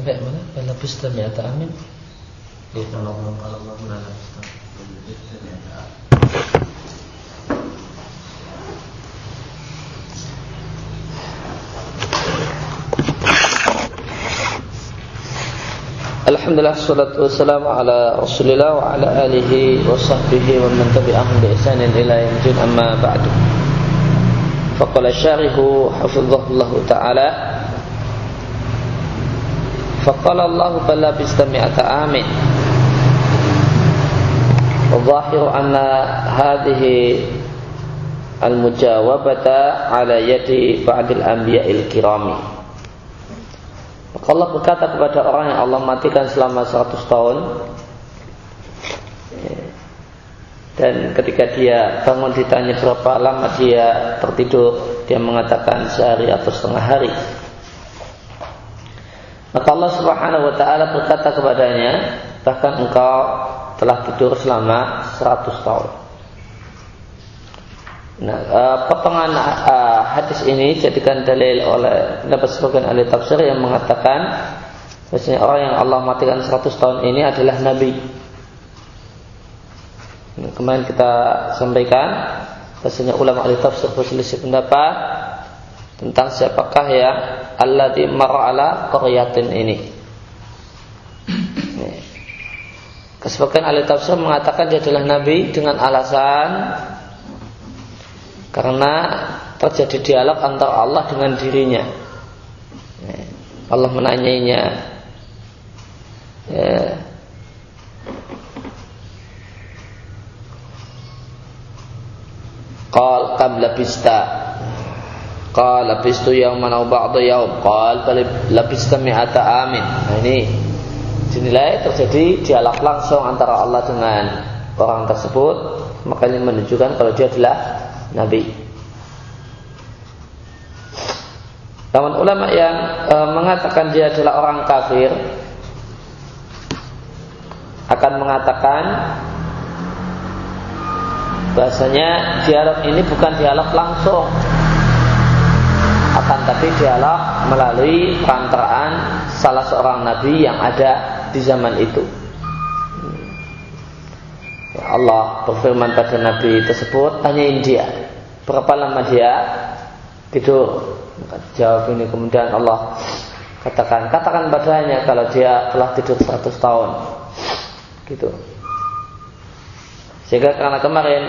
sampai mana? Balabus mi'ata amin. Iya, kalau kalau Allah balabus mi'ata Alhamdulillah salatu wassalamu ala Rasulillah wa ala alihi wa sahbihi wa man tabi'ahum bi ihsanin ila yaumil amma ba'du. Faqala syarihu hafizahullah ta'ala فَقَالَ اللَّهُ بَلَا بِسْتَمِعَةَ آمِنْ وَظَاهِرُ أَنَّ هَذِهِ al-mujawabata ala بَعْدِ الْأَنْبِيَاءِ الْكِرَامِ Allah berkata kepada orang yang Allah matikan selama 100 tahun dan ketika dia bangun ditanya berapa lama dia tertidur dia mengatakan sehari atau setengah hari maka Allah subhanahu wa ta'ala berkata kepadanya bahkan engkau telah tidur selama 100 tahun Nah, uh, potongan uh, hadis ini jadikan dalil oleh dapat sebagian ahli tafsir yang mengatakan bahwasanya orang yang Allah matikan 100 tahun ini adalah nabi. Nah, kemarin kita sampaikan bahwasanya ulama ahli tafsir berselisih pendapat tentang siapakah yang Allah di ala qaryatin ini. Kesebagian ahli tafsir mengatakan dia adalah nabi dengan alasan karena terjadi dialog antara Allah dengan dirinya. Allah menanyainya. Ya. Qal kam labista Qal labistu yawman aw ba'da yawm? Qal labista mi'ata amin. Nah ini dinilai terjadi dialog langsung antara Allah dengan orang tersebut Makanya menunjukkan kalau dia adalah Nabi. Namun ulama yang e, mengatakan dia adalah orang kafir akan mengatakan bahasanya dialog ini bukan dialog langsung akan tapi dialog melalui perantaraan salah seorang nabi yang ada di zaman itu. Allah berfirman pada Nabi tersebut tanyain dia berapa lama dia tidur? Jawab ini kemudian Allah katakan katakan padanya kalau dia telah tidur 100 tahun. Gitu. Sehingga karena kemarin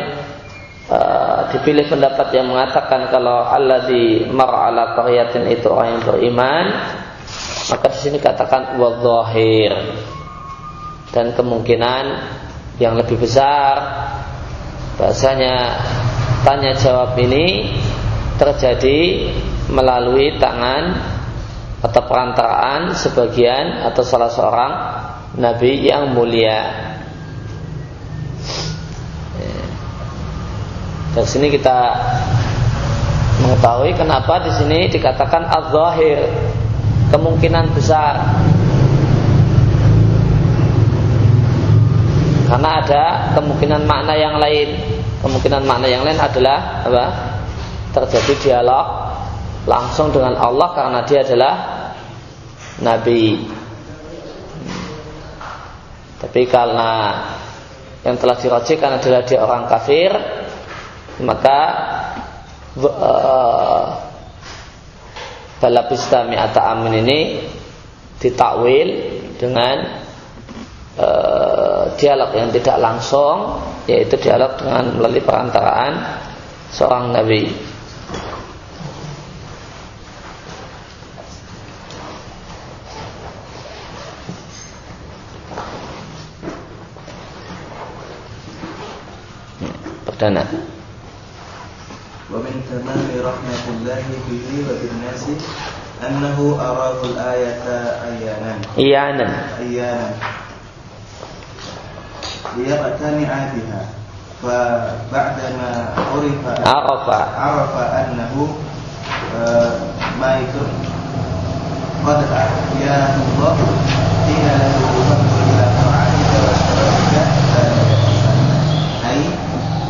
uh, dipilih pendapat yang mengatakan kalau Allah di mar'ala qaryatin itu orang yang beriman maka di sini katakan wadhahir dan kemungkinan yang lebih besar bahasanya tanya jawab ini terjadi melalui tangan atau perantaraan sebagian atau salah seorang nabi yang mulia. Dari sini kita mengetahui kenapa di sini dikatakan az-zahir kemungkinan besar Karena ada kemungkinan makna yang lain. Kemungkinan makna yang lain adalah apa? Terjadi dialog langsung dengan Allah karena dia adalah nabi. Tapi karena yang telah dirajikan adalah dia orang kafir, maka uh, balapista mi'ata amin ini ditakwil dengan Eh, dialog yang tidak langsung yaitu dialog dengan melalui perantaraan seorang nabi. Perdana. ومن تمام رحمة الله به وبالناس أنه أراه الآية أيانا أيانا أيانا ليقتنع بها فبعدما عرف عرف عرف أنه آه، ما قد أحياه الله قيل له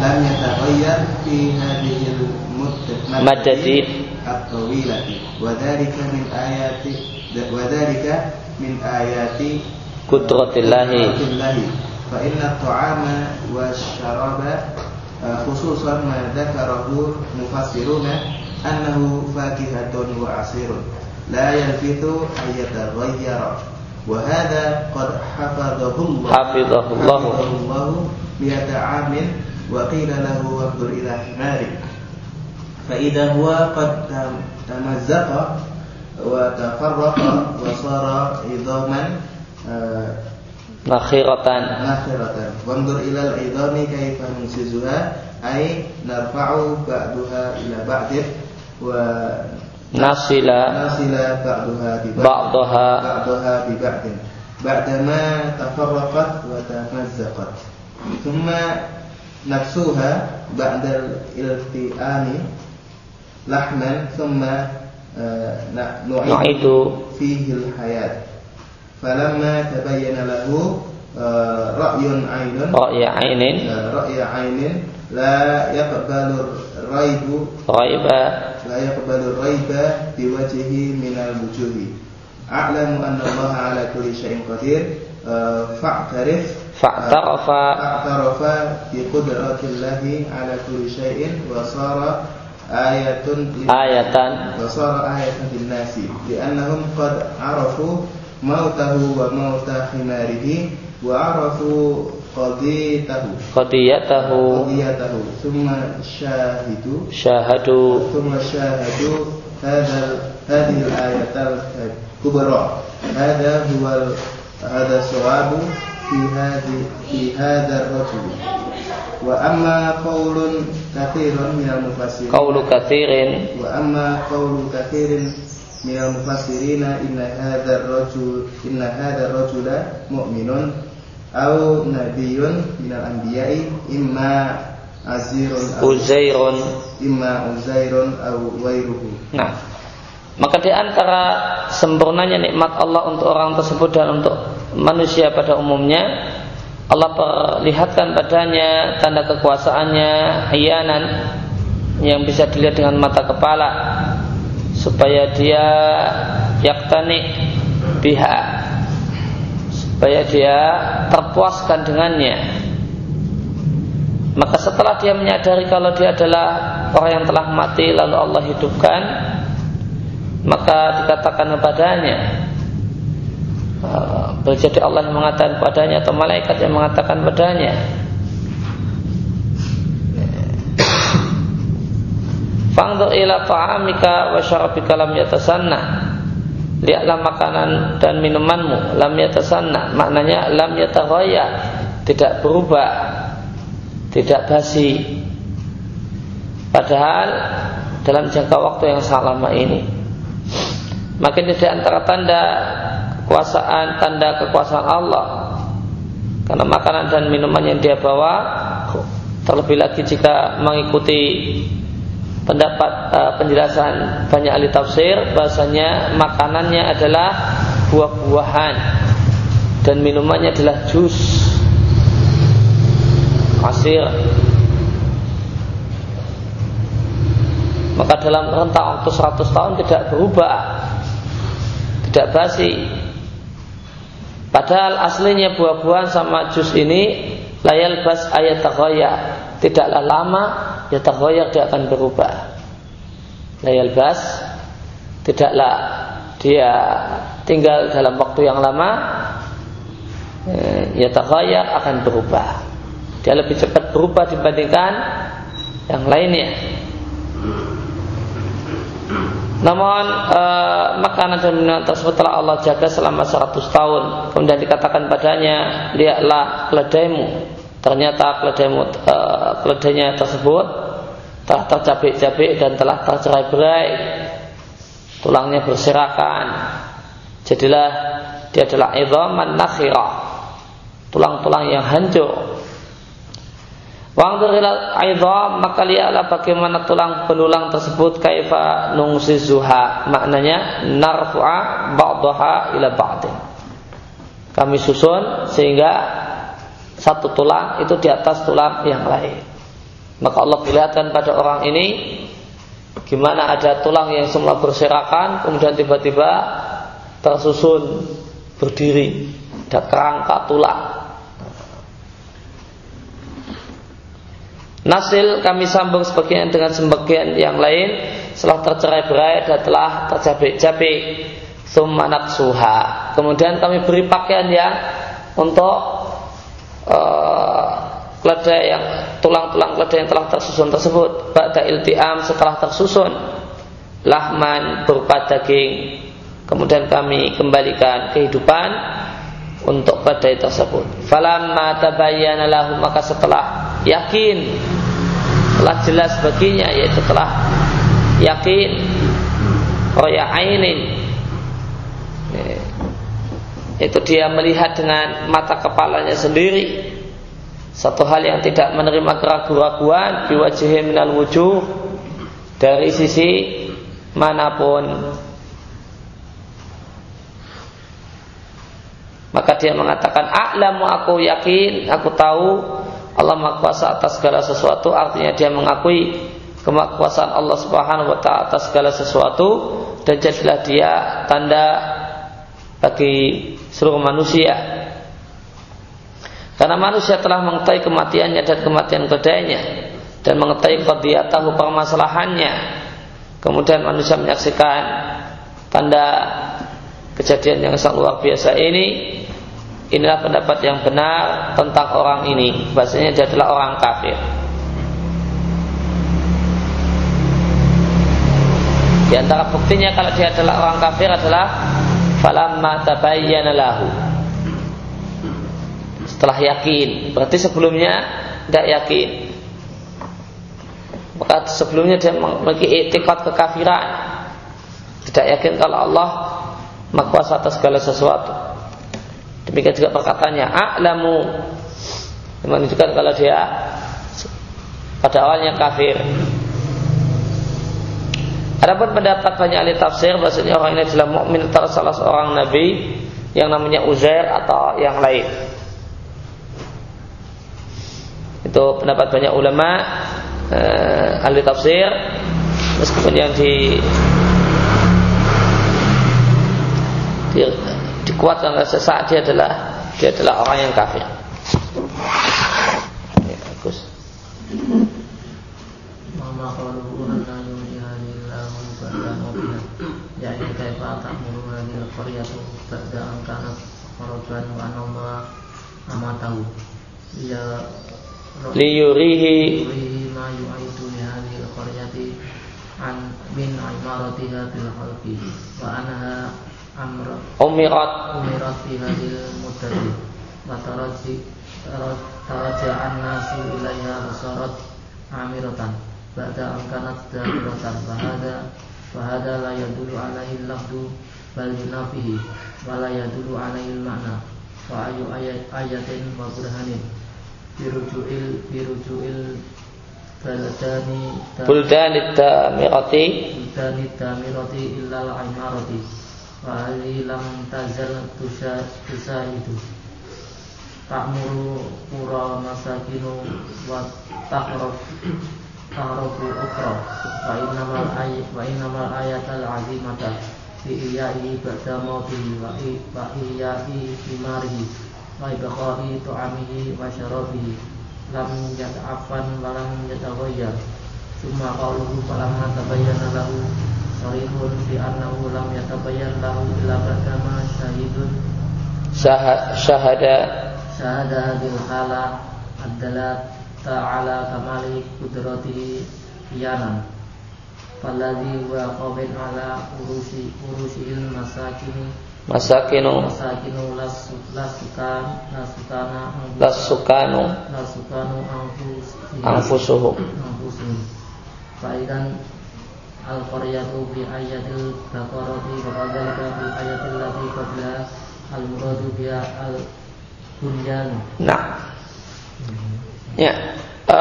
لم يتغير في هذه المدة إيه؟ الطويلة. وذلك من آيات وذلك من آيات قدرة الله. فإن الطعام والشراب خصوصا ما ذكره مفسرون أنه فاكهة وعصير لا يلبث أن يتغير. وهذا قد حفظه الله. حفظه الله, حفظه الله مئة عام wa qila lahu wabdur ila himari fa idha huwa qad tam- tamazzaqa wa tafarraqa wa sara idhaman uh, nakhiratan. nakhiratan. Wanzur ila al-idami kaifa nunsizuha ay narfa'u ba'daha ila ba'dih wa nasila nasila ba'daha bi ba'd ba'daha. Ba'daha bi ba'din ba'dama tafarraqat wa tamazzaqat thumma nafsuha ba'dal ilti'ani lahman thumma nu'idu fihi al-hayat falamma tabayyana lahu ra'yun 'ainun ra'ya 'ainin ra'ya 'ainin la yaqbalu raibu raiba la yaqbalu raiba biwajhi min al-wujuhi a'lamu anna Allah 'ala kulli shay'in qadir Eh, fa'tarif fa'tarafa. Eh, fa'tarafa bi qudratillahi ala kulli syai'in wa sara ayatun ayatan. wa sara ayatan linnasi. Li'annahum qad arafu mautahu wa mauta himarihi wa arafu qadiyatahu. Qadiyatahu. Qadiyatahu. Thumma syahidu syahadu. Thumma syahadu hadha hadhihi al-ayatal kubra. Hadha huwa ال- هذا الصواب في هذه في هذا الرجل وأما قول كثير من المفسرين qawlu kathirin وأما قول كثير من المفسرين إن هذا الرجل إن هذا الرجل مؤمن أو نبي من الأنبياء إما عزير أو uzairun إما عزير أو غيره Nah, maka di antara sempurnanya nikmat Allah untuk orang tersebut dan untuk manusia pada umumnya, Allah perlihatkan padanya tanda kekuasaannya ayanan yang bisa dilihat dengan mata kepala supaya dia yaktani biha supaya dia terpuaskan dengannya. Maka setelah dia menyadari kalau dia adalah orang yang telah mati lalu Allah hidupkan maka dikatakan kepadanya boleh jadi Allah yang mengatakan padanya atau malaikat yang mengatakan padanya. Fangdur ila ta'amika wa syarabika lam yatasanna. Lihatlah makanan dan minumanmu Lam yatasanna. Maknanya lam yataghaya Tidak berubah Tidak basi. Padahal Dalam jangka waktu yang sangat lama ini Makin di antara tanda Kekuasaan Tanda kekuasaan Allah. Karena makanan dan minuman yang dia bawa Terlebih lagi jika mengikuti pendapat uh, penjelasan banyak ahli tafsir bahasanya makanannya adalah buah-buahan dan minumannya adalah jus. Asir maka dalam rentang waktu 100 tahun tidak berubah tidak basi padahal aslinya buah-buahan sama jus ini layal bas ayat tidaklah lama ya tahoyak dia akan berubah. Layal bas tidaklah dia tinggal dalam waktu yang lama ya tahoyak akan berubah. Dia lebih cepat berubah dibandingkan yang lainnya namun e, makanan dan minuman tersebut telah Allah jaga selama 100 tahun. Kemudian dikatakan padanya, lihatlah keledaimu. Ternyata keledaimu, e, keledainya tersebut telah tercabik-cabik dan telah tercerai-berai. Tulangnya berserakan. Jadilah dia adalah idhaman nakhirah. Tulang-tulang yang hancur. Wangdur ila aidha maka lihatlah bagaimana tulang belulang tersebut kaifa nungsizuha maknanya narfu'a ba'daha ila ba'din. Kami susun sehingga satu tulang itu di atas tulang yang lain. Maka Allah perlihatkan pada orang ini gimana ada tulang yang semula berserakan kemudian tiba-tiba tersusun berdiri, ada kerangka tulang. Nasil kami sambung sebagian dengan sebagian yang lain setelah tercerai berai dan telah terjabik-jabik sumanak suha. Kemudian kami beri pakaian yang untuk uh, keledai yang tulang-tulang keledai yang telah tersusun tersebut. Ba'da iltiam setelah tersusun lahman berupa daging. Kemudian kami kembalikan kehidupan untuk badai tersebut. Falamma tabayyana lahu maka setelah yakin. Telah jelas baginya yaitu telah yakin. Roya ainin. Itu dia melihat dengan mata kepalanya sendiri. Satu hal yang tidak menerima keraguan-raguan biwajhi minal wujuh dari sisi mana pun. Maka dia mengatakan a'lamu aku yakin aku tahu Allah Maha Kuasa atas segala sesuatu artinya dia mengakui kemakuasaan Allah Subhanahu wa taala atas segala sesuatu dan jadilah dia tanda bagi seluruh manusia. Karena manusia telah mengetahui kematiannya dan kematian keledainya dan mengetahui tahu permasalahannya. Kemudian manusia menyaksikan tanda kejadian yang sangat luar biasa ini inilah pendapat yang benar tentang orang ini. Bahasanya dia adalah orang kafir. Di antara buktinya kalau dia adalah orang kafir adalah falamma tabayyana lahu. Setelah yakin. Berarti sebelumnya tidak yakin. Maka sebelumnya dia memiliki etikat kekafiran. Tidak yakin kalau Allah makuasa atas segala sesuatu Demikian juga perkataannya a'lamu menunjukkan kalau dia pada awalnya kafir. Adapun pendapat banyak ahli tafsir bahasanya orang ini adalah mukmin salah seorang nabi yang namanya Uzair atau yang lain. Itu pendapat banyak ulama eh, ahli tafsir meskipun yang di dikuatkan oleh sesaat dia adalah dia adalah orang yang kafir. Ya, bagus. Mama qaluhu anna yuhilillahu ba'da mawtiha Yani kaifa ta'muru hadhihi al-qaryatu ba'da an kanat kharajan wa anama amatahu Ya liyurihi ma yu'aitu li hadhihi al-qaryati an min imaratiha bil khalqi wa anaha amra umirat. Umirat fi hadil mudati wa taraji taraja'an nasu ilaiha amiratan ba'da amkanat damiratan bahada bahada la yadulu alaihi lafdu bal yunafihi wa la yadulu alaihi makna wa ayu ayat ayatin wa burhanin birujuil birujuil baladani buldani damirati buldani damirati illal imarati Wahali lam tazal tusa itu. Ta'muru pura masakinu Wa ta'rof Ta'rofu ukra. Wa innamal ayat al-azimata Fi iyai ba'da mawtihi Wa iyai bimarihi Wa ibaqahi tu'amihi Wa syarabihi. Lam yad'afan Wa lam yadaghayyar Summa qawluhu Falamma tabayyana lahu Sarihun fi annahu lam yatabayyan lahu illa ba'dama syahidun. Syahada. Syahada bil hala adalah ta'ala kamali kudratihi iyanan Faladhi wa qawin ala urusi urusihil masakini. Masakinu. Masakinu lasukan lasukana lasukanu. Lasukanu anfusuhum. Anfusuhum Faidan baqarati wa kadzalika bi ayatil lati qabla al-muradu bi al-bunyan. Nah. Ya. E,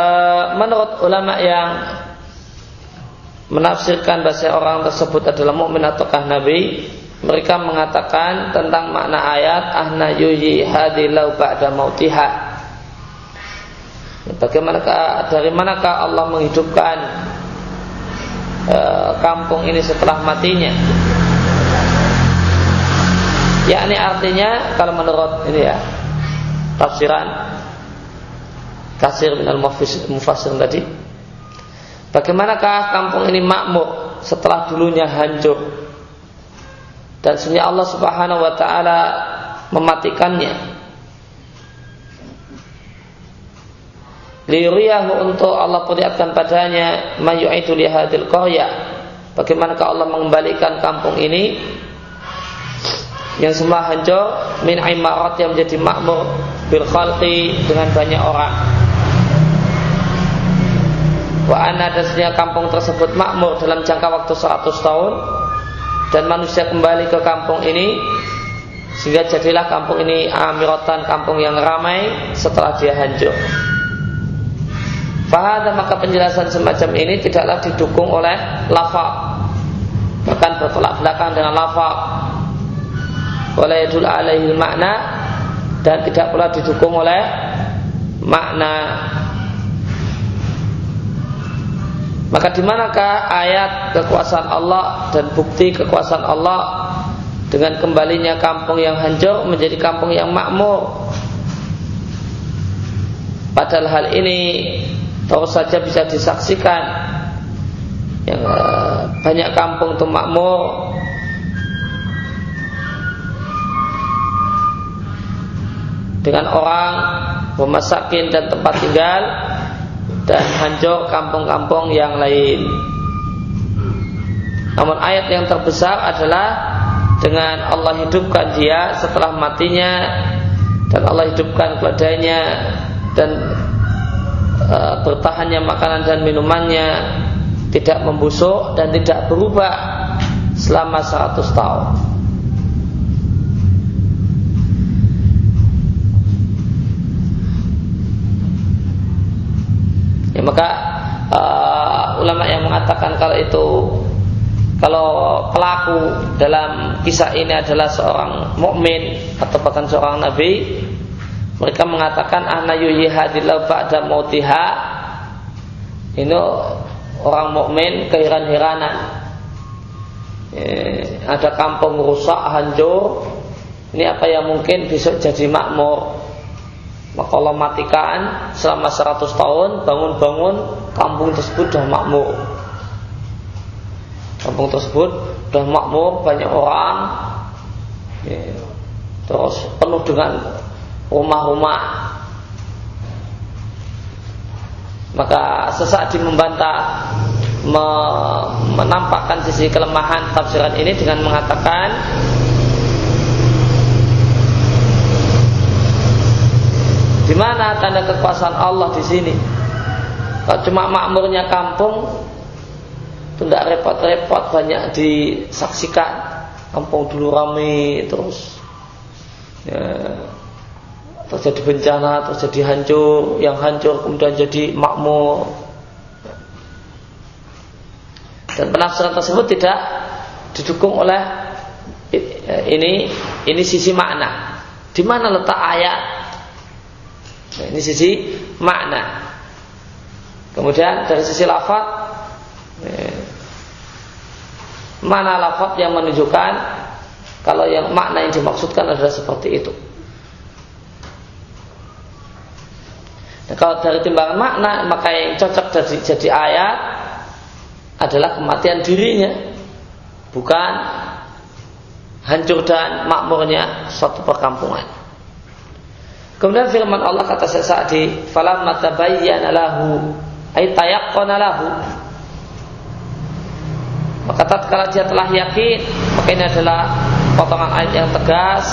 menurut ulama yang menafsirkan bahasa orang tersebut adalah mukmin ataukah nabi, mereka mengatakan tentang makna ayat ahna yuyi hadilau ba'da mautiha. Bagaimanakah dari manakah Allah menghidupkan e, kampung ini setelah matinya. Ya ini artinya kalau menurut ini ya tafsiran kasir minal mufassir tadi bagaimanakah kampung ini makmur setelah dulunya hancur? Dan sebenarnya Allah Subhanahu wa taala mematikannya liyuriyahu untuk Allah perlihatkan padanya mayu'idu lihadil qarya bagaimanakah Allah mengembalikan kampung ini yang semua hancur min imarat yang menjadi makmur bil khalqi dengan banyak orang wa anna kampung tersebut makmur dalam jangka waktu 100 tahun dan manusia kembali ke kampung ini sehingga jadilah kampung ini amiratan kampung yang ramai setelah dia hancur. Fahada maka penjelasan semacam ini tidaklah didukung oleh lafaz bahkan bertolak belakang dengan lafaz oleh yadul alaihi makna dan tidak pula didukung oleh makna. Maka di manakah ayat kekuasaan Allah dan bukti kekuasaan Allah dengan kembalinya kampung yang hancur menjadi kampung yang makmur? Padahal hal ini tahu saja bisa disaksikan yang eh, banyak kampung itu makmur dengan orang memasakin dan tempat tinggal dan hancur kampung-kampung yang lain. Namun ayat yang terbesar adalah dengan Allah hidupkan dia setelah matinya dan Allah hidupkan kepadanya dan e, bertahannya makanan dan minumannya tidak membusuk dan tidak berubah selama 100 tahun. Ya, maka uh, ulama yang mengatakan kalau itu kalau pelaku dalam kisah ini adalah seorang mukmin atau bahkan seorang nabi, mereka mengatakan ana yuhadillahu ba'da mautiha. Ini orang mukmin keheran-heranan. Eh, ada kampung rusak, hancur. Ini apa yang mungkin besok jadi makmur? Maka Allah matikan selama 100 tahun bangun-bangun kampung tersebut sudah makmur. Kampung tersebut sudah makmur banyak orang. Ya, terus penuh dengan rumah-rumah. Maka sesaat membantah menampakkan sisi kelemahan tafsiran ini dengan mengatakan Di mana tanda kekuasaan Allah di sini? Kalau cuma makmurnya kampung, tidak repot-repot banyak disaksikan. Kampung dulu ramai terus ya, terjadi bencana, terjadi hancur, yang hancur kemudian jadi makmur. Dan penafsiran tersebut tidak didukung oleh ini ini sisi makna. Di mana letak ayat ini sisi makna. Kemudian dari sisi lafaz eh, mana lafaz yang menunjukkan kalau yang makna yang dimaksudkan adalah seperti itu. Kalau dari timbangan makna maka yang cocok jadi, jadi ayat adalah kematian dirinya, bukan hancur dan makmurnya suatu perkampungan. Kemudian firman Allah kata Sa'di, "Falamma tabayyana lahu ay tayaqqana lahu." Maka tatkala dia telah yakin, maka ini adalah potongan ayat yang tegas.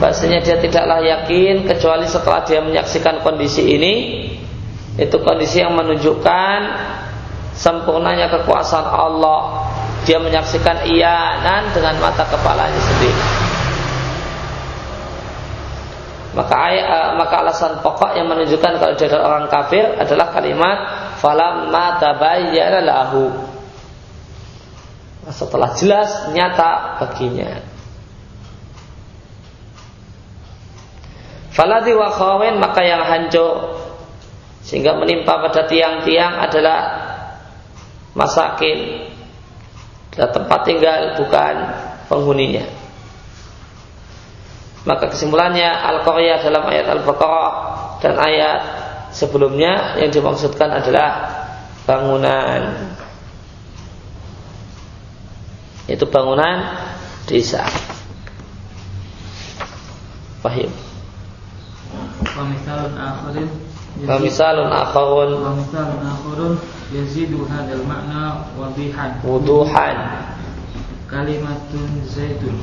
Bahasanya dia tidaklah yakin kecuali setelah dia menyaksikan kondisi ini. Itu kondisi yang menunjukkan sempurnanya kekuasaan Allah. Dia menyaksikan iyanan dengan mata kepalanya sendiri maka ayat, uh, maka alasan pokok yang menunjukkan kalau dia adalah orang kafir adalah kalimat falamma tabayyana lahu setelah jelas nyata baginya Faladi wa khawin maka yang hancur sehingga menimpa pada tiang-tiang adalah masakin adalah tempat tinggal bukan penghuninya Maka kesimpulannya Al-Qaryah dalam ayat Al-Baqarah dan ayat sebelumnya yang dimaksudkan adalah bangunan. Itu bangunan desa. Paham? Wa akhirun. akharin akhirun. misalun akhirun yazidu hadal makna wadihan wuduhan. Kalimatun zaitun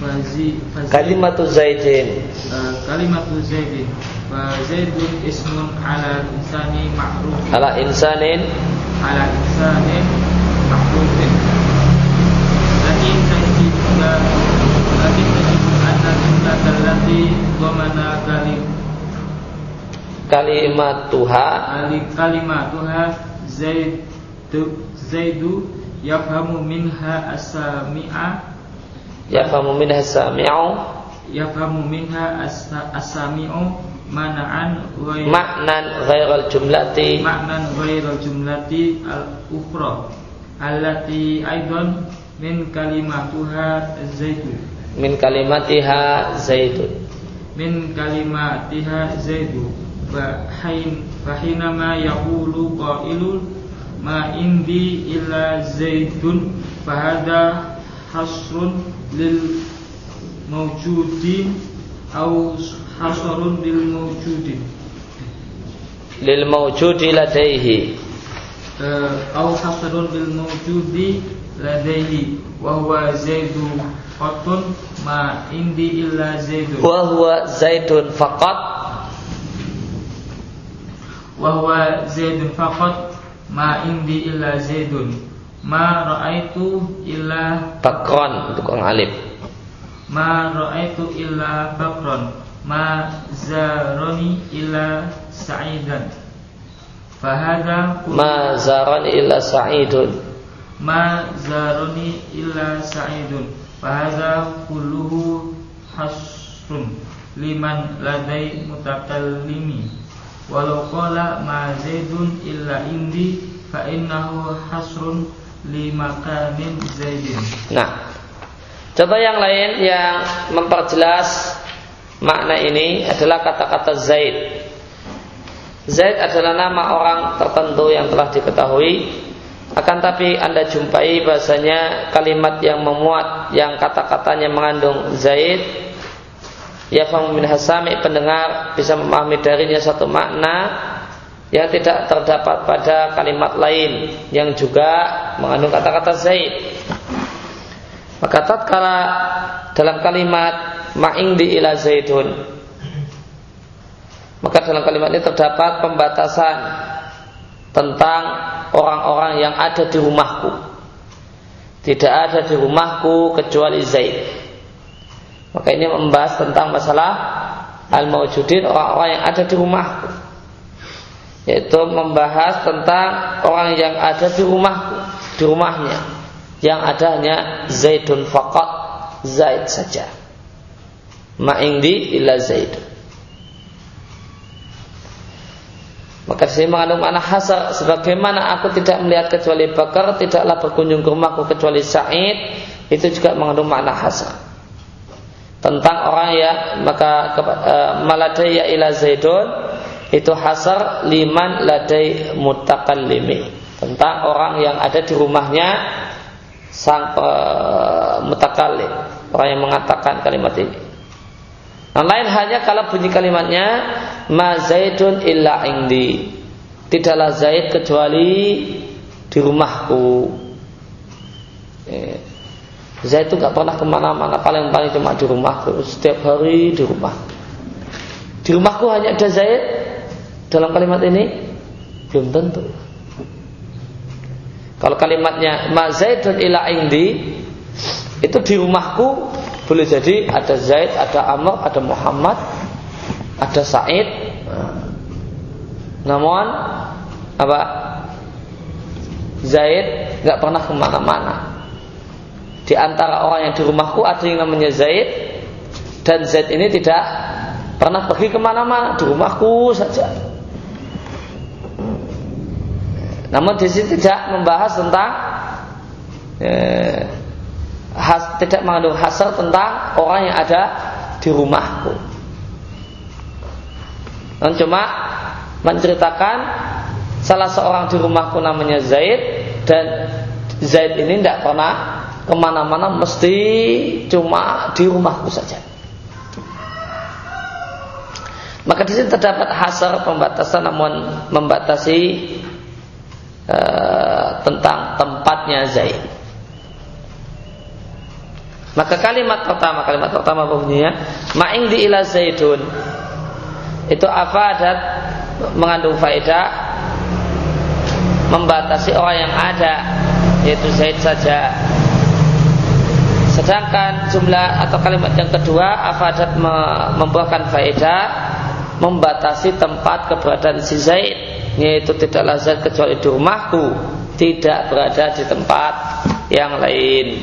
fazi, fazi Kalimatun zaidin. Uh, zaidin. Fazaitun ismun ala insani ma'ruf ala insanin. Ala insanin ma'rufin. Rabbi Gomana Kalim Kalimat Tuha Kalimat Tuha Zaidu Zaidu Yafhamu minha asami'a Yafhamu minha asami'u Yafhamu minha asami'u Mana'an Maknan ghairal jumlati. Maknan ghairal jumlati Al-ukhra Allati aidon Min kalimatuha Zaidu Min kalimatiha Zaidun min kalimatiha zaidu. Fahin fahinama yaqulu qailul ma indi illa zaidun fahada hasrun lil mawjudin au hasrun lil mawjudin. Lil mawjudi ladaihi. Eh, au hasrun lil mawjudi ladaihi wa huwa zaidu. Fakun ma indi illa zaidun. Wa huwa zaidun faqat. Wa huwa zaidun faqat Ma indi illa zaidun. Ma ra'aitu illa Bakron untuk orang alif. Ma ra'aitu illa bakron. Ma zaroni illa sa'idan. Fahada Ma zaroni illa sa'idun. Ma zaroni illa sa'idun fahada kulluhu hasrun liman ladai mutakallimi Walau qala ma zaidun illa indi fa innahu hasrun li makanin zaidin. Nah, contoh yang lain yang memperjelas makna ini adalah kata-kata Zaid. Zaid adalah nama orang tertentu yang telah diketahui akan tapi Anda jumpai bahasanya kalimat yang memuat yang kata-katanya mengandung Zaid yafamu min hasami pendengar bisa memahami darinya satu makna yang tidak terdapat pada kalimat lain yang juga mengandung kata-kata zaid. Maka tatkala dalam kalimat ma'ingdi ila zaidun maka dalam kalimat ini terdapat pembatasan tentang orang-orang yang ada di rumahku. Tidak ada di rumahku kecuali Zaid. Maka ini membahas tentang masalah al-maujudin orang-orang yang ada di rumahku. Yaitu membahas tentang orang yang ada di rumahku, di rumahnya. Yang ada hanya Zaidun faqat, Zaid saja. Ma'indi illa Zaid. Maka di sini mengandung makna hasar sebagaimana aku tidak melihat kecuali Bakar, tidaklah berkunjung ke rumahku kecuali Sa'id, itu juga mengandung makna hasar tentang orang yang maka e, maladaya ila zaidun itu hasar liman ladai mutakallimi tentang orang yang ada di rumahnya sang e, mutakallim orang yang mengatakan kalimat ini. Yang lain hanya kalau bunyi kalimatnya ma zaidun illa indi. Tidaklah Zaid kecuali di rumahku. Eh, Zaid itu nggak pernah ke mana-mana paling paling cuma di rumahku. Setiap hari di rumah. Di rumahku hanya ada Zaid? Dalam kalimat ini? Belum tentu. Kalau kalimatnya ma Zaidun ila indi itu di rumahku boleh jadi ada Zaid, ada Amr, ada Muhammad, ada Said. Namun apa? Zaid nggak pernah ke mana-mana di antara orang yang di rumahku ada yang namanya Zaid dan Zaid ini tidak pernah pergi ke mana-mana di rumahku saja. Namun di sini tidak membahas tentang eh, has, tidak mengandung hasar tentang orang yang ada di rumahku. Dan cuma menceritakan salah seorang di rumahku namanya Zaid dan Zaid ini tidak pernah ke mana-mana mesti cuma di rumahku saja. Maka di sini terdapat hasar pembatasan namun membatasi uh, tentang tempatnya Zaid. Maka kalimat pertama, kalimat pertama bunyinya ma'ing di ila Zaidun. Itu apa adat mengandung faedah? Membatasi orang yang ada yaitu Zaid saja. Sedangkan jumlah atau kalimat yang kedua afadat membuahkan faedah? Membatasi tempat keberadaan si Zaid yaitu tidak lazat kecuali di rumahku tidak berada di tempat yang lain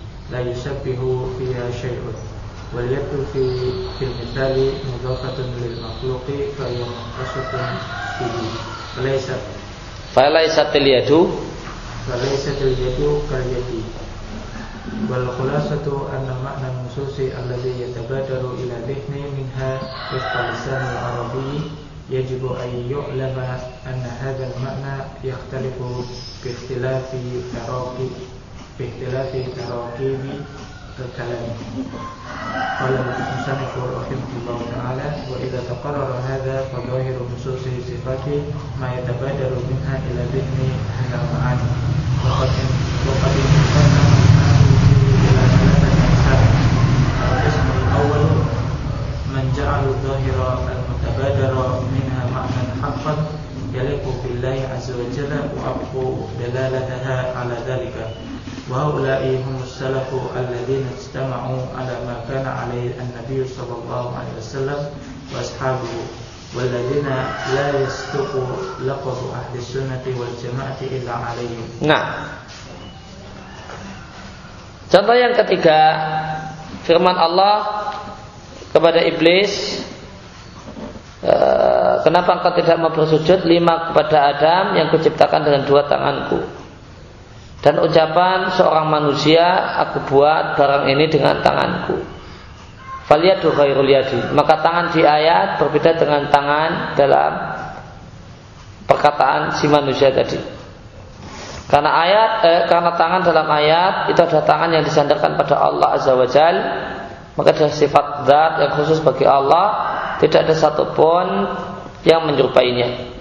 لا يشبه فيها شيء واليد في في المثال مضافة للمخلوق فهي مختصة به فليست فليست اليد فليست اليد كاليد والخلاصة أن معنى النصوص الذي يتبادر إلى ذهن منها وفق اللسان العربي يجب أن يعلم أن هذا المعنى يختلف باختلاف تراكيب باختلاف تراكيب الكلام. قال المصنف رحمه الله تعالى وإذا تقرر هذا فظاهر نصوص صفات ما يتبادر منها إلى ذهن من المعاني. وقد وقد أقسام القسم الأول من جعل الظاهر المتبادر منها معنى حقا يليق بالله عز وجل وأبقوا دلالتها على ذلك. وهؤلاء هم السلف الذين اجتمعوا على ما كان عليه النبي صلى الله عليه وسلم وأصحابه والذين لا يصدق لقب أهل السنة والجماعة إلا عليهم Nah Contoh yang ketiga Firman Allah Kepada iblis e, Kenapa engkau tidak mau bersujud Lima kepada Adam Yang kuciptakan dengan dua tanganku Dan ucapan seorang manusia Aku buat barang ini dengan tanganku. Maka tangan di ayat berbeda dengan tangan dalam Perkataan si manusia tadi. Karena ayat, eh, karena tangan dalam ayat itu adalah tangan yang disandarkan pada Allah Azza wa Jal, maka ada sifat zat yang khusus bagi Allah, tidak ada satupun yang menyerupainya.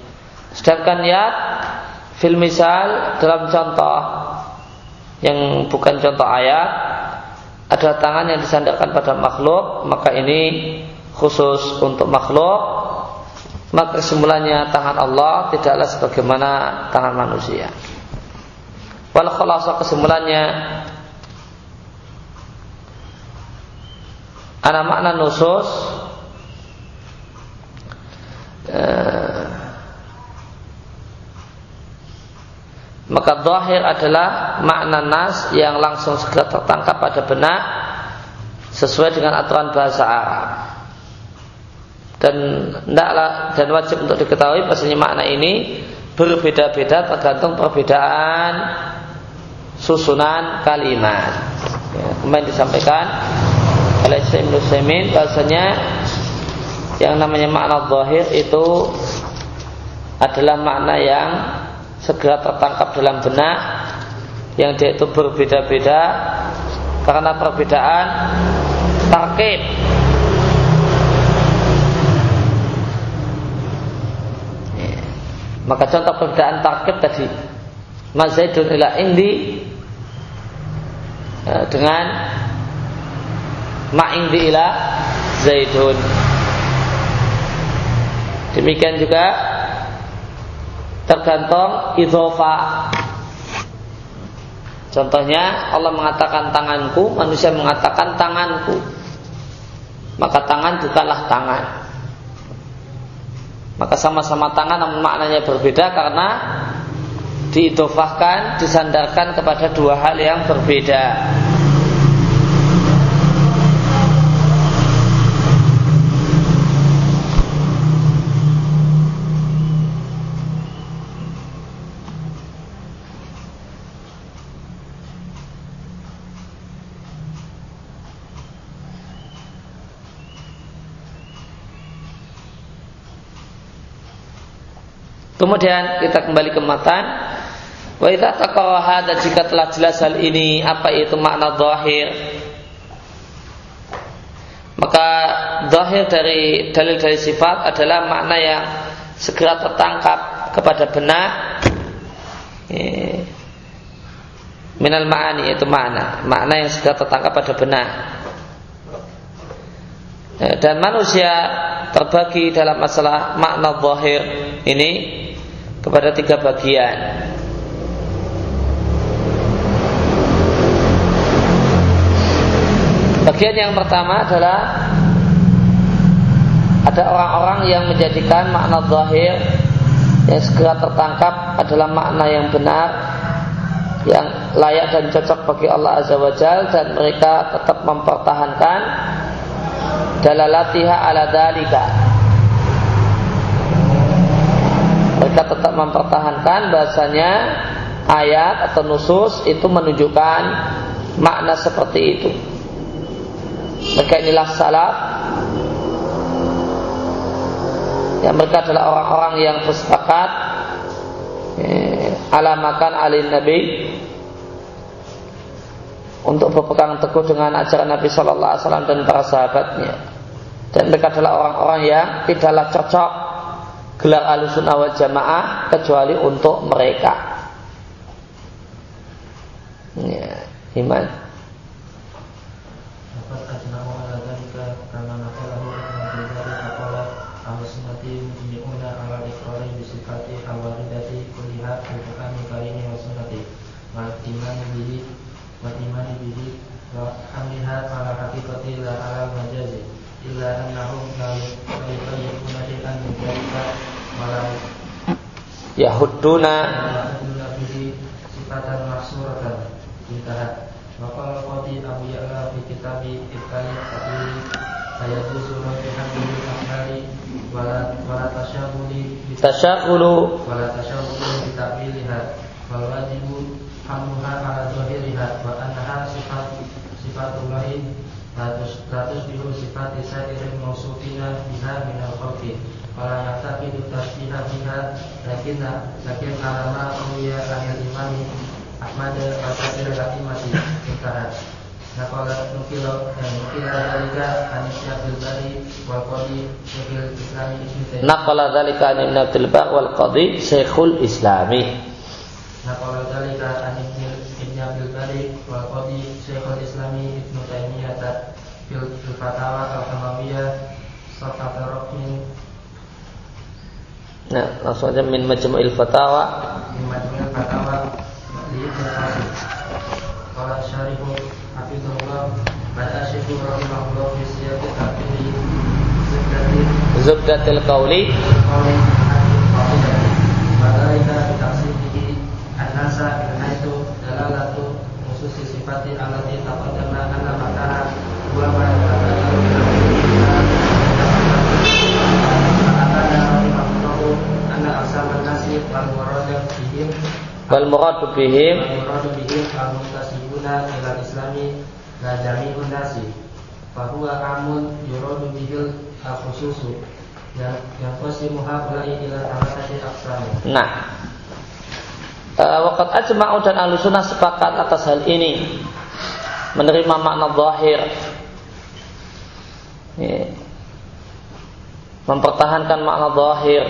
Sedangkan yat fil misal dalam contoh yang bukan contoh ayat adalah tangan yang disandarkan pada makhluk, maka ini khusus untuk makhluk, maka kesimpulannya tangan Allah tidaklah sebagaimana tangan manusia. Wal khulasa kesimpulannya Ada makna nusus eh, Maka zahir adalah makna nas yang langsung segera tertangkap pada benak sesuai dengan aturan bahasa Arab. Dan ndaklah dan wajib untuk diketahui bahasanya makna ini berbeda-beda tergantung perbedaan susunan kalimat. Ya, disampaikan oleh Syekh Muslimin bahasanya yang namanya makna zahir itu adalah makna yang segera tertangkap dalam benak yang dia itu berbeda-beda karena perbedaan tarkib ya. maka contoh perbedaan tarkib tadi Mazaidun ila indi Eh, dengan ma'indi ila zaidun demikian juga tergantung idhofa Contohnya Allah mengatakan tanganku, manusia mengatakan tanganku. Maka tangan bukanlah tangan. Maka sama-sama tangan namun maknanya berbeda karena diidofahkan, disandarkan kepada dua hal yang berbeda. Kemudian kita kembali ke matan. Wa idza dan jika telah jelas hal ini apa itu makna zahir? Maka zahir dari dalil dari sifat adalah makna yang segera tertangkap kepada benak minal ma'ani itu makna. Makna yang segera tertangkap pada benak dan manusia terbagi dalam masalah makna zahir ini kepada tiga bagian. Bagian yang pertama adalah ada orang-orang yang menjadikan makna zahir yang segera tertangkap adalah makna yang benar yang layak dan cocok bagi Allah Azza wa Jal dan mereka tetap mempertahankan dalalatiha ala dalika mereka tetap mempertahankan bahasanya ayat atau nusus itu menunjukkan makna seperti itu. Mereka inilah salaf yang mereka adalah orang-orang yang bersepakat eh, alamakan alin Nabi untuk berpegang teguh dengan ajaran Nabi Shallallahu Alaihi Wasallam dan para sahabatnya. Dan mereka adalah orang-orang yang tidaklah cocok gelar alusun awal jamaah kecuali untuk mereka. Ya, iman. illa annahum la yuqayyiduna shay'an min dhalika malam yahudduna. Bihi sifatan mahsuratan intahat maka qadi Abu Ya'la fi kitabi Ibtali Fadili Fayajuzu bihamdihi asnari wala tasyabuli tasyabulu wala tasyabulu bi ta'wiliha wal wajibu hamluha ala zahiriha wa annaha sifat sifatullahi Latus latus bihu sifat sa'irin mausufina biha minal khalqi Fala yaktakidu tasbiha biha Lakin lakin alama Nakola nukilo dan nukila dalika anisya wal islami Nakola dalika anin nabil bar wal qadi syekhul islami. Islami fil fatawa al-hamawiyah safat rokmin Nah, langsung aja min majmu'il fatawa. Min majmu'il fatawa. Qala syarihu hafizahullah Bada syekhu rahimahullah fi siyaqi tafsiri Zubdatil qawli Wadalika taksimihi An-nasa Ilhaitu Dalalatu Khususi sifati alati taqadana Anna makaha Wa Wal muradu bihim. Al-muntasibuna ilal islami La jami'un nasi. Fahuwa amun yuradu bihil Al-khususu Yang yang qasimu haulai ila alatati aqsami. Nah. Uh, Waqat ajma'u dan ahlu sunnah sepakat atas hal ini. Menerima makna zahir. Yeah. Mempertahankan makna zahir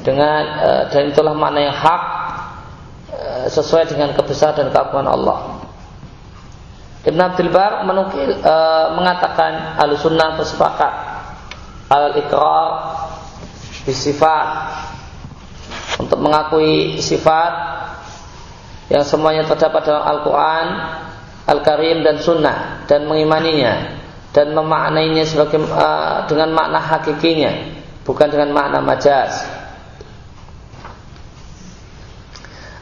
dengan uh, dan itulah makna yang hak uh, sesuai dengan kebesaran dan keagungan Allah. Ibn Abdul Bar menukil uh, mengatakan al-sunnah bersepakat al ikrar sifat untuk mengakui sifat yang semuanya terdapat dalam Al-Quran, Al-Karim dan Sunnah dan mengimaninya dan memaknainya sebagai uh, dengan makna hakikinya bukan dengan makna majaz.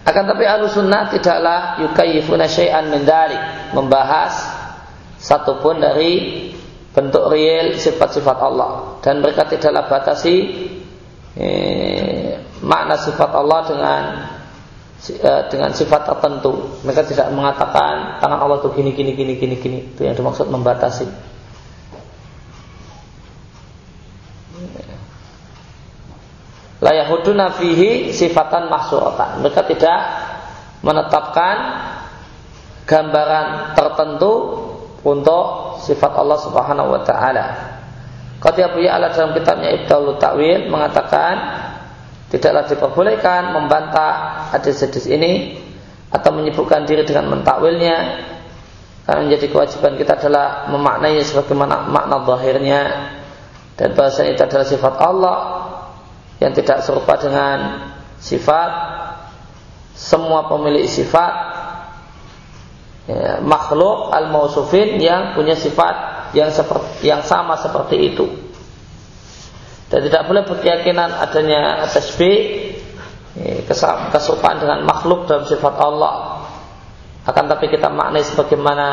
Akan tapi ahlu sunnah tidaklah yukayifuna syai'an min membahas satupun dari bentuk real sifat-sifat Allah dan mereka tidaklah batasi eh, makna sifat Allah dengan eh, dengan sifat tertentu. Mereka tidak mengatakan tangan Allah itu gini gini gini gini gini. Itu yang dimaksud membatasi. La yahuduna fihi sifatan mahsuratan. Mereka tidak menetapkan gambaran tertentu untuk sifat Allah Subhanahu wa taala. Qadiyah Abu Ya'la dalam kitabnya Ibtaul Ta'wil mengatakan tidaklah diperbolehkan membantah hadis-hadis ini atau menyibukkan diri dengan mentakwilnya karena menjadi kewajiban kita adalah memaknainya sebagaimana makna zahirnya dan bahasa itu adalah sifat Allah yang tidak serupa dengan sifat semua pemilik sifat ya, makhluk al mausufin yang punya sifat yang seperti yang sama seperti itu. Dan tidak boleh berkeyakinan adanya tasbih ya, keserupaan dengan makhluk dalam sifat Allah. Akan tapi kita maknai sebagaimana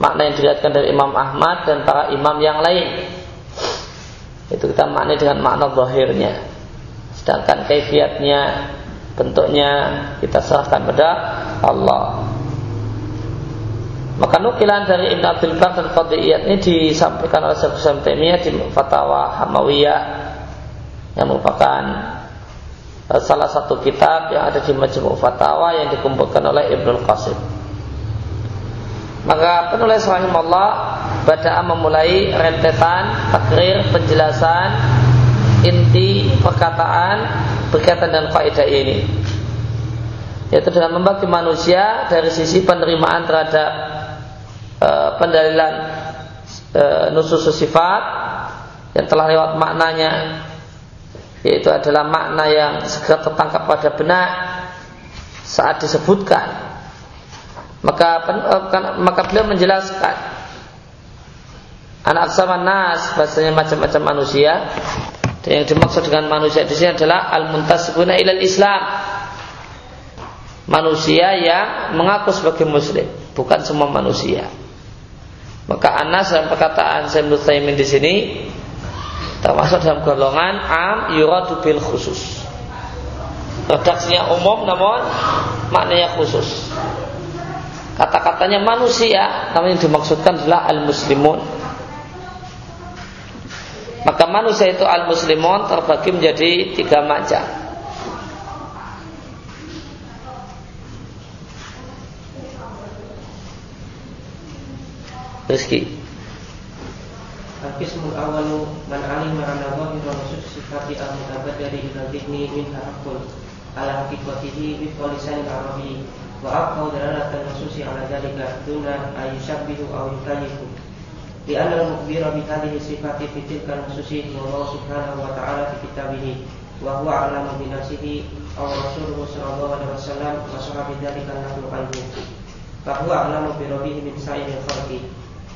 makna yang dilihatkan dari Imam Ahmad dan para imam yang lain itu kita maknai dengan makna zahirnya sedangkan kaifiatnya bentuknya kita serahkan pada Allah maka nukilan dari Ibn Abdul Bar dan Qadiyat ini disampaikan oleh Syekh Islam Taimiyah di Fatwa Hamawiyah yang merupakan eh, salah satu kitab yang ada di Majmu' Fatawa yang dikumpulkan oleh Ibnu Qasim. Maka penulis rahimahullah Bada'a memulai rentetan takrir penjelasan inti perkataan berkaitan dengan kaidah ini. Yaitu dengan membagi manusia dari sisi penerimaan terhadap e, pendalilan e, nusus sifat yang telah lewat maknanya yaitu adalah makna yang segera tertangkap pada benak saat disebutkan. Maka e, maka beliau menjelaskan anak sama nas bahasanya macam-macam manusia. Dan yang dimaksud dengan manusia di sini adalah al muntasibuna ilal Islam. Manusia yang mengaku sebagai muslim bukan semua manusia. Maka anas dalam perkataan Sayyid Taimin di sini termasuk dalam golongan am yuradu bil khusus. Redaksinya umum namun maknanya khusus. Kata-katanya manusia namun yang dimaksudkan adalah al muslimun maka manusia itu al-muslimun terbagi menjadi tiga macam. Rizki. Al-Qismul awalu man alima anna zahir wa sifati al-mutabadari ila dhihni minha haqqun ala haqiqatihi bi lisan arabi wa aqaw dalalatan nususi ala dhalika duna ayyushabbihu aw di al-mukbira bi hadhihi sifati fi tilka nususi Allah subhanahu wa ta'ala fi kitabih wa huwa alam bi nafsihi aw rasuluhu sallallahu alaihi wasallam wa sahabi dalika nahnu qalbu fa huwa alam bi rabbihi min sa'iril khalqi.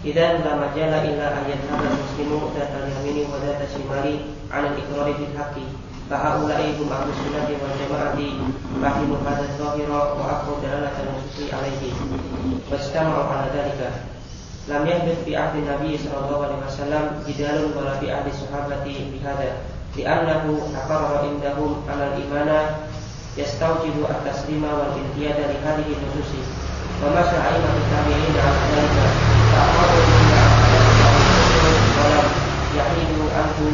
Idan la majala illa an yadhhaba muslimu data yamini wa data shimali 'ala al-iqrari bil haqqi. Fa haula ibu ahlu sunnati wa jama'ati fahimu hadha zahira wa aqwa dalalatan nususi alaihi wastama'u 'ala dalika lam yahbit fi ahdi Nabi sallallahu alaihi wasallam jidalun wala fi ahdi sahabati bihada li'annahu aqarra indahum ala al-imana yastawjibu at-taslima wal intiyada li hadhihi nususi. Wa ma sya'ima tabi'in ala dhalika fa'aqaru walam yahidu anhu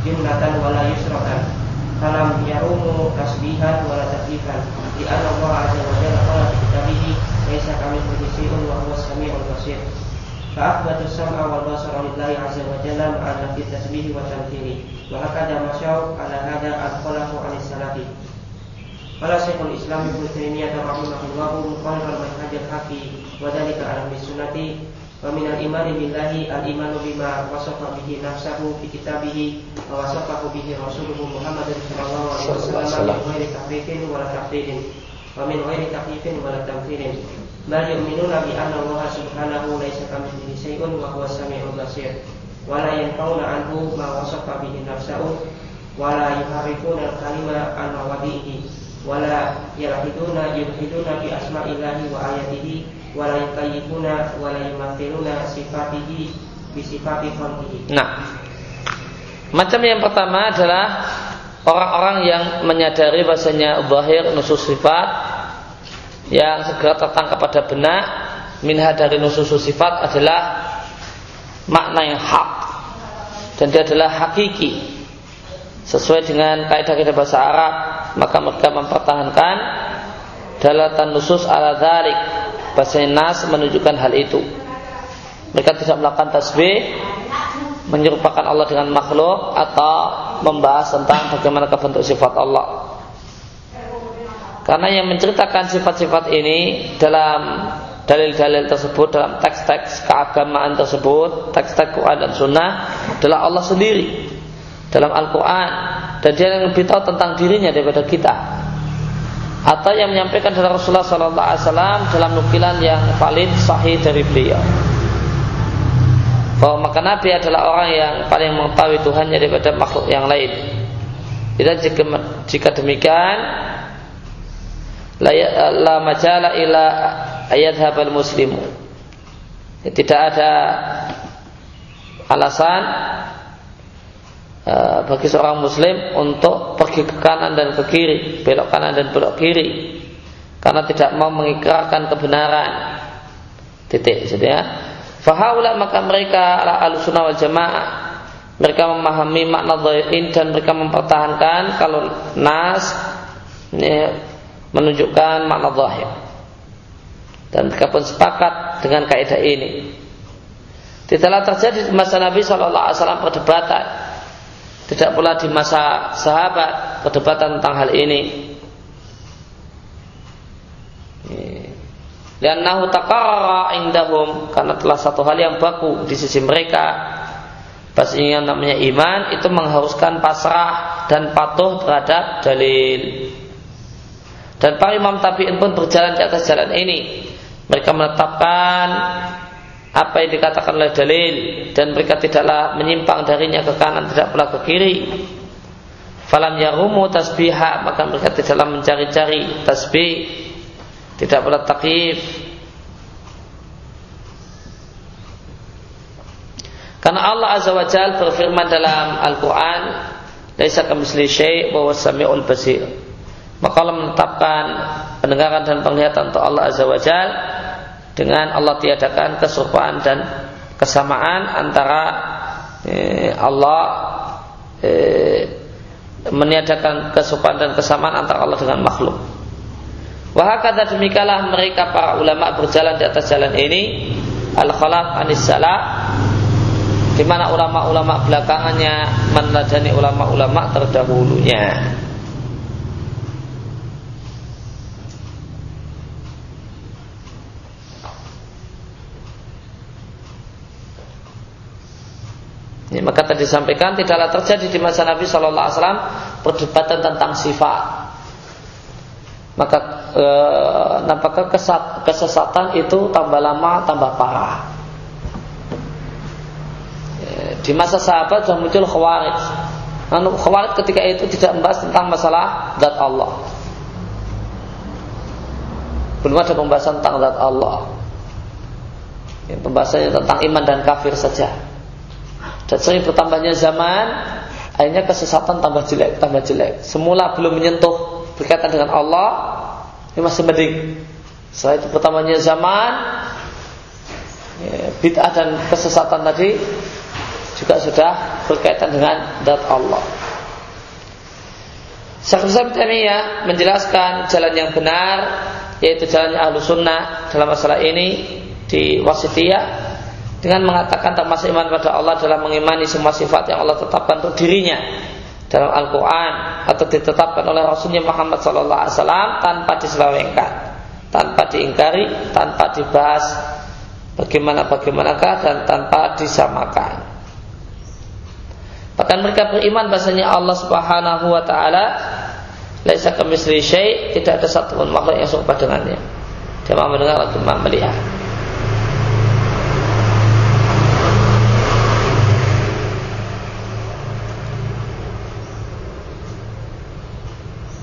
jumlatan wala yusratan. Falam yarumu tasbihan wala taklifan Allah azza wa jalla qala fi kitabihi laisa kami syai'un wa huwa samiul basir فأثبت السمع والبصر لله عز وجل مع في التسبيح وتمثيله وهكذا مشوا على هذا الخلف عن السلف قال شيخ الإسلام ابن تيمية رحمه الله مقرر المنهج الحق وذلك على السنة ومن الإيمان بالله الإيمان بما وصف به نفسه في كتابه ووصفه به رسوله محمد صلى الله عليه وسلم من غير تحريف ولا تحديد wa min ghairi takyifin wa la tamthilin bal yu'minuna bi anna Allah subhanahu laisa kamitslihi syai'un wa huwa samiul basir. Wa la yanfauna anhu ma wasafa bihi nafsahu. Wa la yuharrifuna al-kalima an mawadihi wa la yalhiduna yulhiduna bi asma'illahi wa ayatihi. Wa la yukayyifuna wa la yumathiluna sifatihi bi sifati khalqihi Nah, macam yang pertama adalah orang-orang yang menyadari bahasanya zahir nusus sifat yang segera tertangkap pada benak minha dari nusus sifat adalah makna yang hak. Dan dia adalah hakiki. Sesuai dengan kaidah-kaidah bahasa Arab maka mereka mempertahankan dalatan nusus ala dhalik. Bahasa nas menunjukkan hal itu. Mereka tidak melakukan tasbih menyerupakan Allah dengan makhluk atau membahas tentang bagaimana bentuk sifat Allah. Karena yang menceritakan sifat-sifat ini dalam dalil-dalil tersebut dalam teks-teks keagamaan tersebut, teks-teks Quran dan Sunnah adalah Allah sendiri dalam Al-Quran dan dia yang lebih tahu tentang dirinya daripada kita. Atau yang menyampaikan dari Rasulullah SAW dalam nukilan yang valid sahih dari beliau bahwa maka Nabi adalah orang yang paling mengetahui Tuhannya daripada makhluk yang lain. Jika demikian la, ya, la majala ila ayat habal muslimu. Tidak ada alasan uh, bagi seorang muslim untuk pergi ke kanan dan ke kiri, belok kanan dan belok kiri karena tidak mau mengikrarkan kebenaran. Titik, jadi ya Fahaula maka mereka al sunnah wal jamaah mereka memahami makna dhahirin dan mereka mempertahankan kalau nas ini, menunjukkan makna zahir. Dan mereka pun sepakat dengan kaidah ini. Tidaklah terjadi di masa Nabi Shallallahu Alaihi Wasallam perdebatan. Tidak pula di masa sahabat perdebatan tentang hal ini. Liannahu taqarrara indahum karena telah satu hal yang baku di sisi mereka. Pastinya namanya iman itu mengharuskan pasrah dan patuh terhadap dalil. Dan para imam tabi'in pun berjalan di atas jalan ini. Mereka menetapkan apa yang dikatakan oleh dalil dan mereka tidaklah menyimpang darinya ke kanan tidak pula ke kiri. Falam yarumu tasbiha maka mereka tidaklah mencari-cari tasbih tidak pula takif karena Allah Azza wa Jal berfirman dalam Al-Quran Laisa kamisli syai' wa sami'ul basir maka Allah menetapkan pendengaran dan penglihatan untuk Allah Azza wa Jal dengan Allah tiadakan keserupaan dan kesamaan antara eh, Allah eh, meniadakan keserupaan dan kesamaan antara Allah dengan makhluk Wahakata demikalah mereka para ulama berjalan di atas jalan ini al-khalaf anis salah di mana ulama-ulama belakangannya meneladani ulama-ulama terdahulunya. Ini maka tadi disampaikan tidaklah terjadi di masa Nabi Shallallahu Alaihi Wasallam perdebatan tentang sifat maka e, nampaknya kesat, kesesatan itu tambah lama tambah parah. E, di masa sahabat sudah muncul khawarij. Anu khawarij ketika itu tidak membahas tentang masalah zat Allah. Belum ada pembahasan tentang zat Allah. Ya, pembahasannya tentang iman dan kafir saja. Dan sering bertambahnya zaman, akhirnya kesesatan tambah jelek, tambah jelek. Semula belum menyentuh berkaitan dengan Allah ini masih mending. Setelah itu pertamanya zaman ya, bid'ah dan kesesatan tadi juga sudah berkaitan dengan dat Allah. Syekh Islam Taimiyah menjelaskan jalan yang benar yaitu jalannya ahlu sunnah dalam masalah ini di wasitiyah dengan mengatakan termasuk iman pada Allah dalam mengimani semua sifat yang Allah tetapkan untuk dirinya dalam Al-Quran atau ditetapkan oleh Rasulnya Muhammad SAW tanpa diselewengkan, tanpa diingkari, tanpa dibahas bagaimana bagaimanakah dan tanpa disamakan. Bahkan mereka beriman bahasanya Allah Subhanahu wa taala Laisa kamisli syai, tidak ada satu makhluk yang serupa dengannya. Dia mendengar lagi melihat.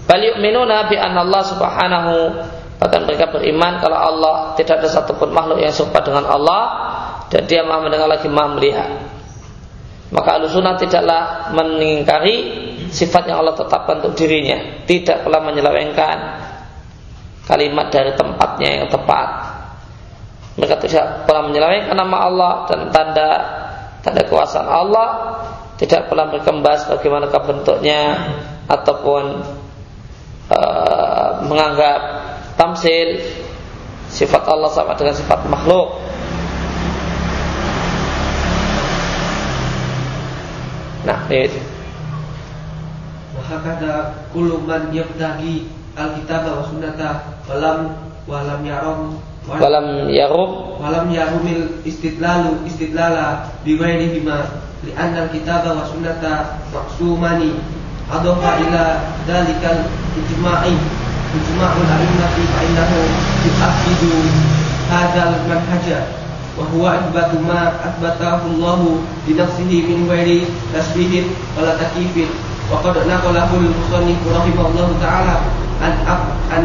Bal yu'minuna bi anna Allah subhanahu bahkan mereka beriman kalau Allah tidak ada satupun makhluk yang serupa dengan Allah dan dia maha mendengar lagi maha melihat. Maka alusuna tidaklah mengingkari sifat yang Allah tetapkan untuk dirinya. Tidak pernah menyelewengkan kalimat dari tempatnya yang tepat. Mereka tidak pernah menyelewengkan nama Allah dan tanda tanda kuasaan Allah. Tidak pernah berkembas bagaimana bentuknya ataupun uh, menganggap tamsil sifat Allah sama dengan sifat makhluk. Nah, ini. Wahakada kullu man yabtaghi alkitab wa sunnata walam walam yarum walam yarum. walam yarumil istidlalu istidlala biwaini bima li anna alkitab wa sunnata maqsumani adofa ila dalikal ijma'i? Ijma'ul a'immati fa innahu yu'akidu hadal manhaja wa huwa athbatu ma athbatahu Allah li nafsihi min ghairi tasbihin wala takyifin wa qad naqalahu al-musannif rahimahullahu ta'ala an an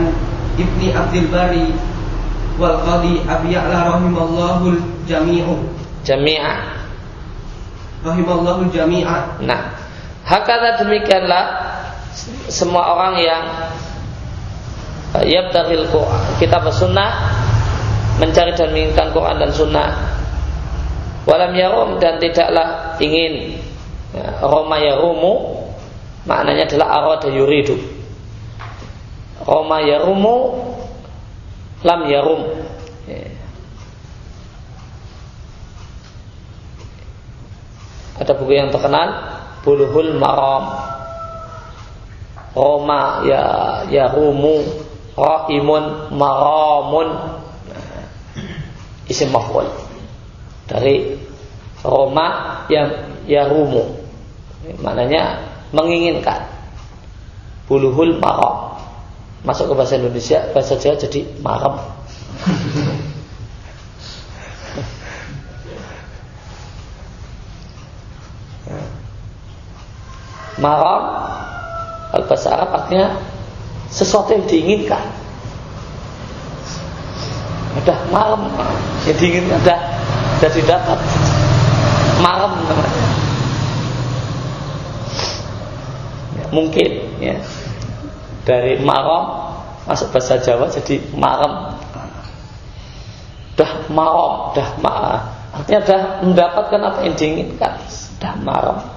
Ibni abdil Bari wal Qadi Abi Ya'la rahimallahu jami'u jami'a. Rahimallahu jami'a nah hakata demikianlah semua orang yang yabtaghil kitab sunnah mencari dan menginginkan Quran dan Sunnah. Walam yarum dan tidaklah ingin ya, Roma yarumu maknanya adalah arada yuridu. Roma yarumu lam yarum. Ya. Ada buku yang terkenal Buluhul Maram. Roma ya yarumu Raimun maramun. Isim maf'ul. Dari Roma yang yarumu maknanya menginginkan. Buluhul maram. Masuk ke bahasa Indonesia bahasa Jawa jadi maram maram kalau bahasa Arab artinya sesuatu yang diinginkan. Udah malam ya dingin udah udah didapat. Malam. Namanya ya, mungkin ya. Dari malam masuk bahasa Jawa jadi malam. Udah malam udah malam artinya udah mendapatkan apa yang diinginkan. Sudah malam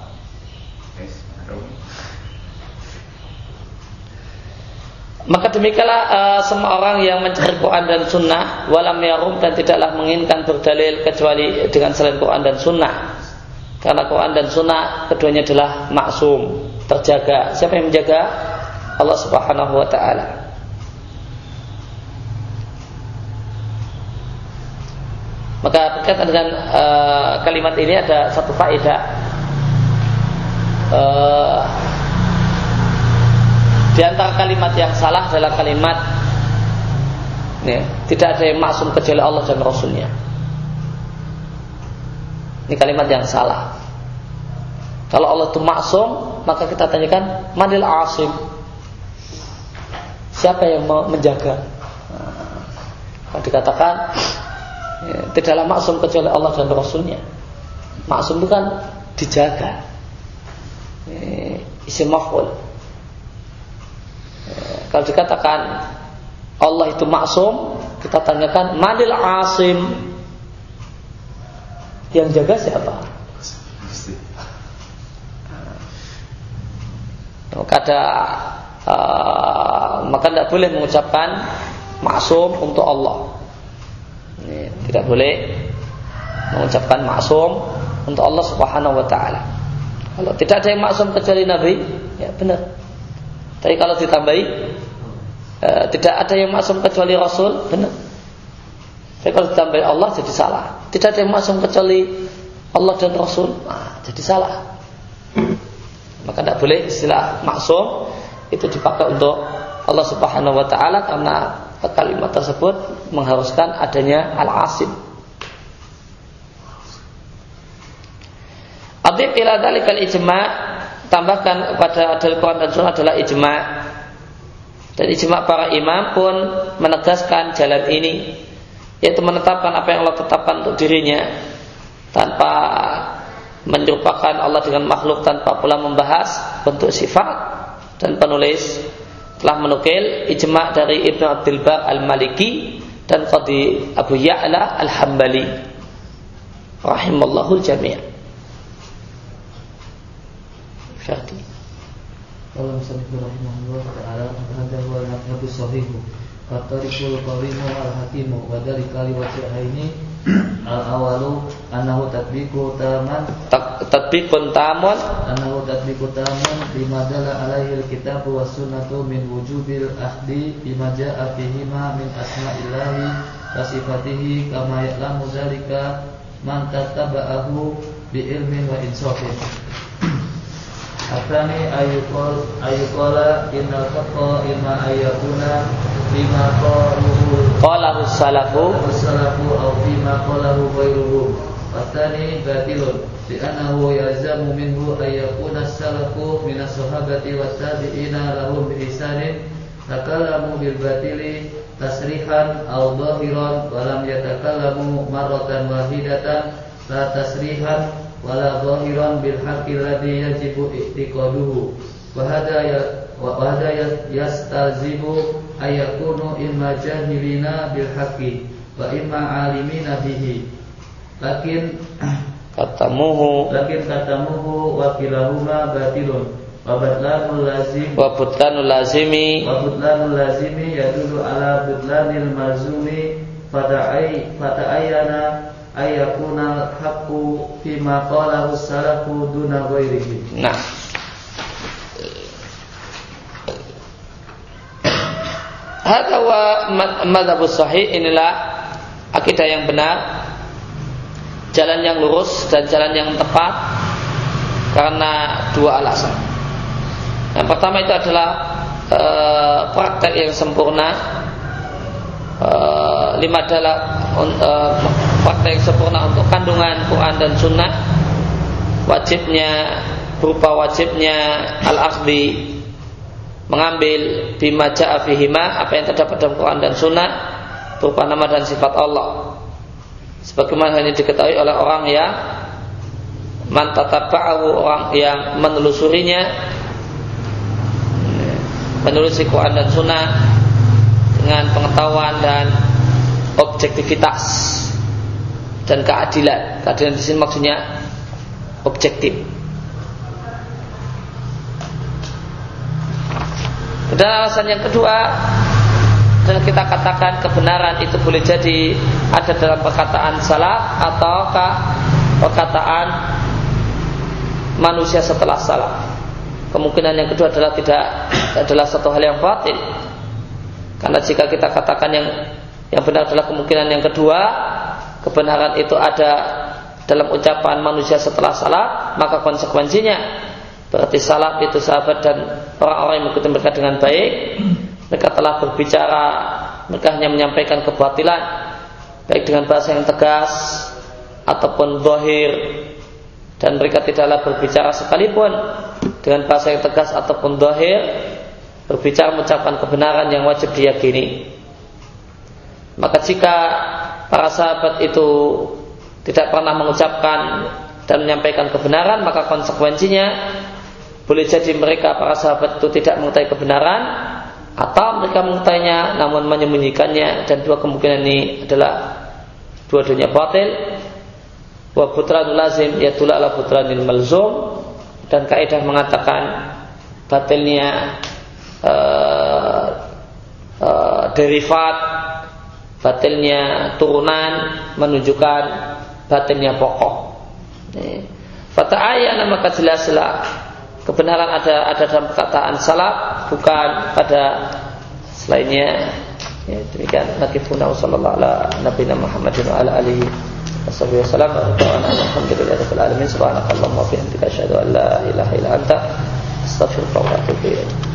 Maka demikianlah uh, semua orang yang mencari Quran dan Sunnah walam yarum dan tidaklah menginginkan berdalil kecuali dengan selain Quran dan Sunnah. Karena Quran dan Sunnah keduanya adalah maksum, terjaga. Siapa yang menjaga? Allah Subhanahu Wa Taala. Maka berkaitan dengan uh, kalimat ini ada satu faedah. Uh, di antara kalimat yang salah adalah kalimat ya, tidak ada yang maksum kecuali Allah dan Rasulnya. Ini kalimat yang salah. Kalau Allah itu maksum, maka kita tanyakan, Manil asim? Siapa yang mau menjaga? Nah, dikatakan, ya, tidaklah maksum kecuali Allah dan Rasulnya. Maksum itu kan dijaga. Ya, isi maf'ul. Kalau dikatakan Allah itu maksum, kita tanyakan manil asim yang jaga siapa? Maka ada uh, maka tidak boleh mengucapkan maksum untuk Allah. Ini, tidak boleh mengucapkan maksum untuk Allah Subhanahu wa taala. Kalau tidak ada yang maksum kecuali Nabi, ya benar. Tapi kalau ditambahi e, tidak ada yang masuk kecuali Rasul, benar. Tapi kalau ditambahi Allah jadi salah. Tidak ada yang masuk kecuali Allah dan Rasul, nah, jadi salah. Maka tidak boleh istilah maksum itu dipakai untuk Allah Subhanahu wa taala karena kalimat tersebut mengharuskan adanya al-asim. Adib ila dalikal ijma tambahkan pada dalil Quran dan Sunnah adalah ijma. Dan ijma para imam pun menegaskan jalan ini yaitu menetapkan apa yang Allah tetapkan untuk dirinya tanpa menyerupakan Allah dengan makhluk tanpa pula membahas bentuk sifat dan penulis. Telah menukil ijma dari Ibnu Abdul Bar Al-Maliki dan Qadi Abu Ya'la Al-Hambali. Rahimallahu jami' Syarti. Kalau misalnya rahimahullah taala hadza huwa al-madhhabu sahihu. Fatarikul qawimu al-hakimu wa dalika li wajhaini al-awalu annahu tatbiqu taman tatbiqun tamun annahu tatbiqu tamun bima dalla alaihi al-kitab wa sunnatu min wujubil ahdi bima jaa fihi ma min asma'illahi wa sifatihi kama ya'lamu dzalika man tataba'ahu bi ilmin wa insafin Asani ayukol ayukola innal faqa imma ayakuna bima qaluhu. Qalahu salafu. Salafu aw bima qalahu ghairuhu Asani batilun di annahu yazamu minhu ayakuna salafu min as-sahabati wat tabi'ina lahum bi ihsanin. Takalamu bil batili tasrihan aw dhahiran wa lam yatakallamu marratan wahidatan la tasrihan wala zahiran bil haqqi alladhi yajibu i'tiqaduhu. Wa hada ya wa hada yastazimu ayakunu imma jahilina bil haqqi wa imma alimina bihi. Lakin katamuhu lakin katamuhu wa kilahuma batilun. Wa batlanul lazim wa butlanul lazimi. Wa butlanul lazimi yadullu ala butlanil mazumi. Fata'ay fata'ayana ayakuna haqqu fi ma qalahu salafu duna ghairihi. Nah. Hadza wa madhabus sahih inilah akidah yang benar jalan yang lurus dan jalan yang tepat karena dua alasan. Yang pertama itu adalah e, praktek yang sempurna e, lima adalah e, fakta yang sempurna untuk kandungan Quran dan Sunnah. Wajibnya berupa wajibnya al-akhdi mengambil bima ja'a apa yang terdapat dalam Quran dan Sunnah berupa nama dan sifat Allah. Sebagaimana hanya diketahui oleh orang yang mantataba'ahu orang yang menelusurinya menelusuri Quran dan Sunnah dengan pengetahuan dan objektivitas dan keadilan. Keadilan di sini maksudnya objektif. Dan alasan yang kedua dan kita katakan kebenaran itu boleh jadi ada dalam perkataan salah ataukah perkataan manusia setelah salah. Kemungkinan yang kedua adalah tidak adalah satu hal yang batil. Karena jika kita katakan yang yang benar adalah kemungkinan yang kedua, kebenaran itu ada dalam ucapan manusia setelah salat, maka konsekuensinya berarti salat itu sahabat dan orang-orang yang mengikuti mereka dengan baik, mereka telah berbicara, mereka hanya menyampaikan kebatilan, baik dengan bahasa yang tegas ataupun dohir, dan mereka tidaklah berbicara sekalipun dengan bahasa yang tegas ataupun dohir, berbicara mengucapkan kebenaran yang wajib diyakini. Maka jika para sahabat itu tidak pernah mengucapkan dan menyampaikan kebenaran, maka konsekuensinya boleh jadi mereka para sahabat itu tidak mengetahui kebenaran atau mereka mengetahuinya namun menyembunyikannya dan dua kemungkinan ini adalah dua-duanya batil. Wa putran lazim yatulah ala putranil malzum dan kaidah mengatakan batilnya uh, uh, derivat batilnya turunan menunjukkan batilnya pokok. Fata ayat maka jelaslah kebenaran ada ada dalam perkataan salaf bukan pada selainnya. Ya, demikian nakifuna sallallahu ala nabiyina Muhammadin ala alihi wasallam alhamdulillah rabbil alamin subhanakallahumma wa bihamdika asyhadu an la ilaha illa anta astaghfiruka wa atubu ilaik